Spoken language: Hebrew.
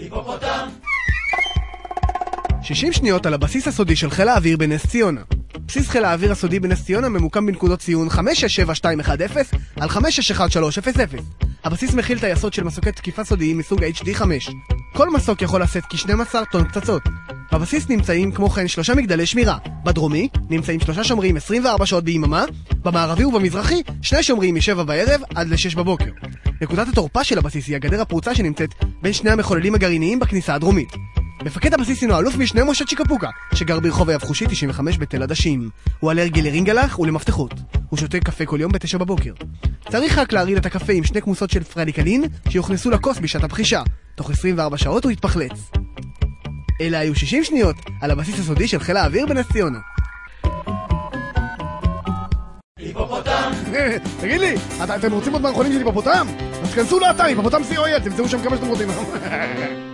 היפופוטם! 60 שניות על הבסיס הסודי של חיל האוויר בנס ציונה. בסיס חיל האוויר הסודי בנס ציונה ממוקם בנקודות ציון 567210 על 561300. הבסיס מכיל טייסות של מסוקי תקיפה סודיים מסוג HD5. כל מסוק יכול לשאת כ-12 טון פצצות. בבסיס נמצאים כמו כן שלושה מגדלי שמירה. בדרומי נמצאים שלושה שומרים 24 שעות ביממה, במערבי ובמזרחי שני שומרים מ-7 בערב עד ל-6 בבוקר. נקודת התורפה של הבסיס היא הגדר הפרוצה שנמצאת בין שני המחוללים הגרעיניים בכניסה הדרומית. מפקד הבסיס הינו אלוף משנה משה צ'יקפוקה, שגר ברחוב היבחושי 95 בתל עדשים. הוא אלרגי לרינגלח ולמפתחות. הוא שותה קפה כל יום בתשע בבוקר. צריך רק להרעיל את הקפה עם שני כמוסות של פרדיקלין שיוכנסו לכוס בשעת הבחישה. תוך 24 שעות הוא יתפחלץ. אלה היו 60 שניות על הבסיס הסודי של חיל האוויר בנס ציונה. היפופוטם! תגיד לי, אתם רוצים עוד מערכונים של היפופוטם? אז כנסו לאתר היפופוטם co.il, תמצאו שם כמה שאתם רוצים.